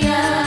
Yeah.